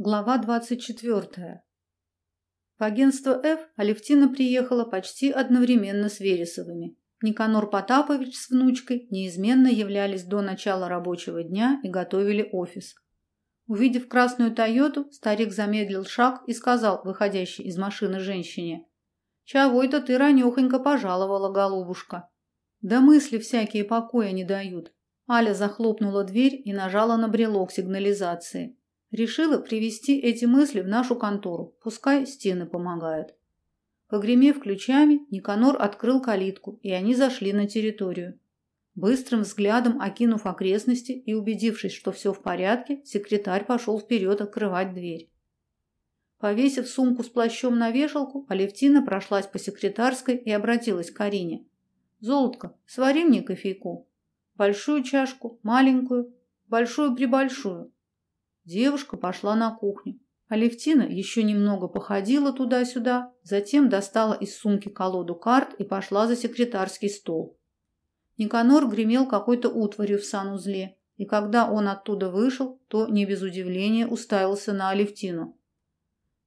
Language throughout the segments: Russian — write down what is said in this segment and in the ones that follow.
Глава 24. В агентство F Алевтина приехала почти одновременно с Вересовыми. Никанор Потапович с внучкой неизменно являлись до начала рабочего дня и готовили офис. Увидев красную Тойоту, старик замедлил шаг и сказал выходящей из машины женщине: "Чавой-то ты ранехонько пожаловала, голубушка. Да мысли всякие покоя не дают". Аля захлопнула дверь и нажала на брелок сигнализации. Решила привести эти мысли в нашу контору, пускай стены помогают. Погремев ключами, Никанор открыл калитку, и они зашли на территорию. Быстрым взглядом окинув окрестности и убедившись, что все в порядке, секретарь пошел вперед открывать дверь. Повесив сумку с плащом на вешалку, Алевтина прошлась по секретарской и обратилась к Арине. «Золотко, свари мне кофейку. Большую чашку, маленькую, большую-пребольшую. Девушка пошла на кухню. Алевтина еще немного походила туда-сюда, затем достала из сумки колоду карт и пошла за секретарский стол. Никанор гремел какой-то утварью в санузле, и когда он оттуда вышел, то не без удивления уставился на Алевтину.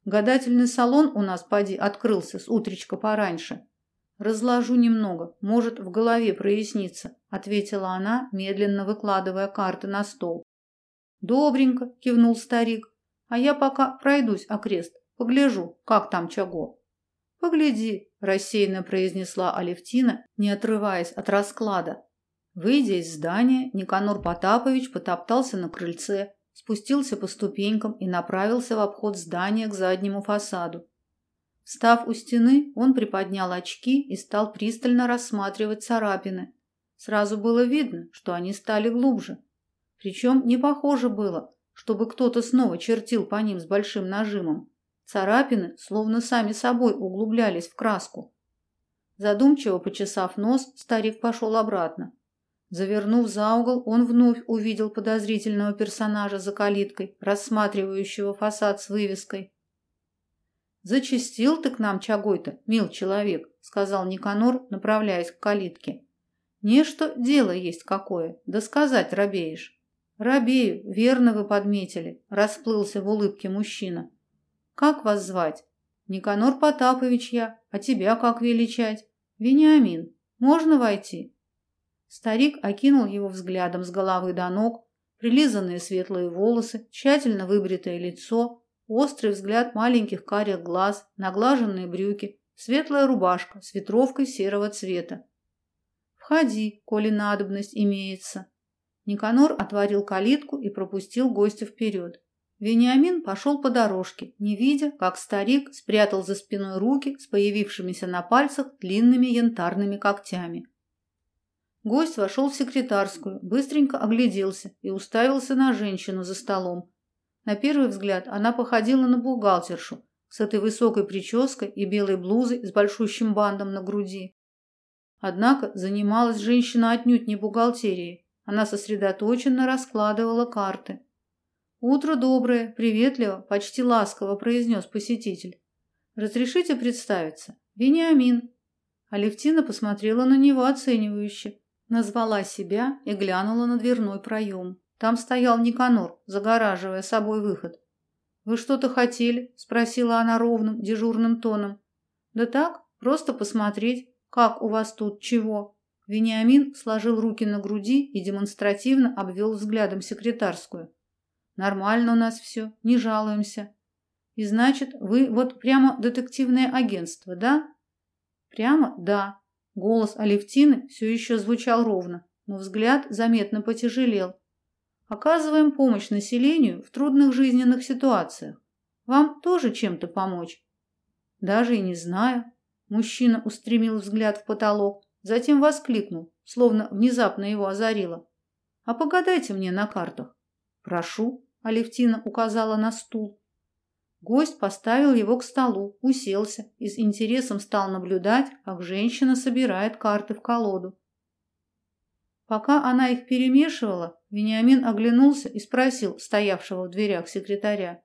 Гадательный салон у нас поди открылся с утречка пораньше. Разложу немного, может, в голове прояснится, ответила она, медленно выкладывая карты на стол. Добренько, кивнул старик. А я пока пройдусь окрест, погляжу, как там чего. Погляди, рассеянно произнесла Алевтина, не отрываясь от расклада. Выйдя из здания, Никанор Потапович потоптался на крыльце, спустился по ступенькам и направился в обход здания к заднему фасаду. Став у стены, он приподнял очки и стал пристально рассматривать царапины. Сразу было видно, что они стали глубже. Причем не похоже было, чтобы кто-то снова чертил по ним с большим нажимом. Царапины словно сами собой углублялись в краску. Задумчиво почесав нос, старик пошел обратно. Завернув за угол, он вновь увидел подозрительного персонажа за калиткой, рассматривающего фасад с вывеской. «Зачастил ты к нам чагой-то, мил человек», — сказал Никанор, направляясь к калитке. «Нечто дело есть какое, да сказать робеешь». Рабею, верно вы подметили, расплылся в улыбке мужчина. Как вас звать? Никанор Потапович я, а тебя как величать? Вениамин. Можно войти? Старик окинул его взглядом с головы до ног, прилизанные светлые волосы, тщательно выбритое лицо, острый взгляд маленьких карих глаз, наглаженные брюки, светлая рубашка с ветровкой серого цвета. Входи, коли надобность имеется. Никанор отворил калитку и пропустил гостя вперед. Вениамин пошел по дорожке, не видя, как старик спрятал за спиной руки с появившимися на пальцах длинными янтарными когтями. Гость вошел в секретарскую, быстренько огляделся и уставился на женщину за столом. На первый взгляд она походила на бухгалтершу с этой высокой прической и белой блузой с большущим бандом на груди. Однако занималась женщина отнюдь не бухгалтерией. Она сосредоточенно раскладывала карты. «Утро доброе, приветливо, почти ласково», – произнес посетитель. «Разрешите представиться? Вениамин». Алевтина посмотрела на него оценивающе, назвала себя и глянула на дверной проем. Там стоял Никанор, загораживая собой выход. «Вы что-то хотели?» – спросила она ровным, дежурным тоном. «Да так, просто посмотреть, как у вас тут чего». Вениамин сложил руки на груди и демонстративно обвел взглядом секретарскую. Нормально у нас все, не жалуемся. И значит, вы вот прямо детективное агентство, да? Прямо? Да. Голос Алевтины все еще звучал ровно, но взгляд заметно потяжелел. Оказываем помощь населению в трудных жизненных ситуациях. Вам тоже чем-то помочь? Даже и не знаю. Мужчина устремил взгляд в потолок. Затем воскликнул, словно внезапно его озарило. «А погадайте мне на картах». «Прошу», — Алевтина указала на стул. Гость поставил его к столу, уселся и с интересом стал наблюдать, как женщина собирает карты в колоду. Пока она их перемешивала, Вениамин оглянулся и спросил стоявшего в дверях секретаря.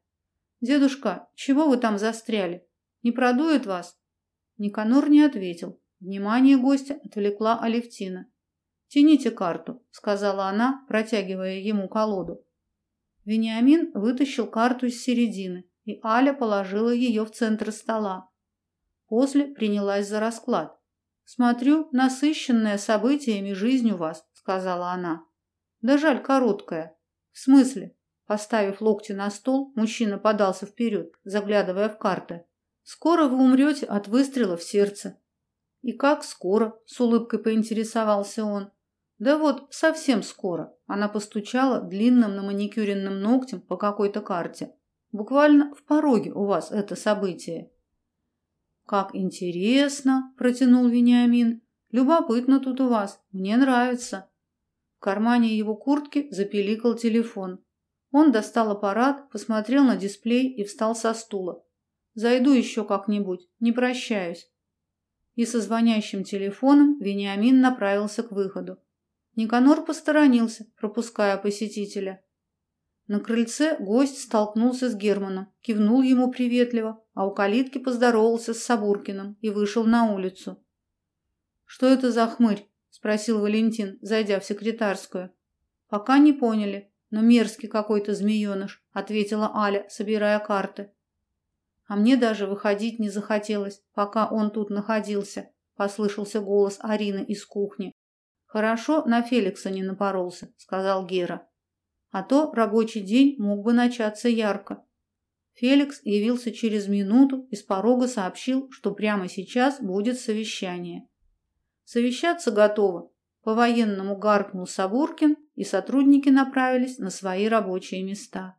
«Дедушка, чего вы там застряли? Не продует вас?» Никанор не ответил, Внимание гостя отвлекла Алевтина. «Тяните карту», — сказала она, протягивая ему колоду. Вениамин вытащил карту из середины, и Аля положила ее в центр стола. После принялась за расклад. «Смотрю, насыщенная событиями жизнь у вас», — сказала она. «Да жаль, короткая». «В смысле?» Поставив локти на стол, мужчина подался вперед, заглядывая в карты. «Скоро вы умрете от выстрела в сердце». «И как скоро?» — с улыбкой поинтересовался он. «Да вот, совсем скоро». Она постучала длинным на маникюренным ногтем по какой-то карте. «Буквально в пороге у вас это событие». «Как интересно!» – протянул Вениамин. «Любопытно тут у вас. Мне нравится». В кармане его куртки запеликал телефон. Он достал аппарат, посмотрел на дисплей и встал со стула. «Зайду еще как-нибудь. Не прощаюсь». И со звонящим телефоном Вениамин направился к выходу. Никанор посторонился, пропуская посетителя. На крыльце гость столкнулся с Германом, кивнул ему приветливо, а у калитки поздоровался с Сабуркиным и вышел на улицу. «Что это за хмырь?» – спросил Валентин, зайдя в секретарскую. «Пока не поняли, но мерзкий какой-то змееныш», – ответила Аля, собирая карты. «А мне даже выходить не захотелось, пока он тут находился», – послышался голос Арины из кухни. «Хорошо, на Феликса не напоролся», – сказал Гера а то рабочий день мог бы начаться ярко. Феликс явился через минуту и с порога сообщил, что прямо сейчас будет совещание. Совещаться готово. По-военному гаркнул Сабуркин, и сотрудники направились на свои рабочие места.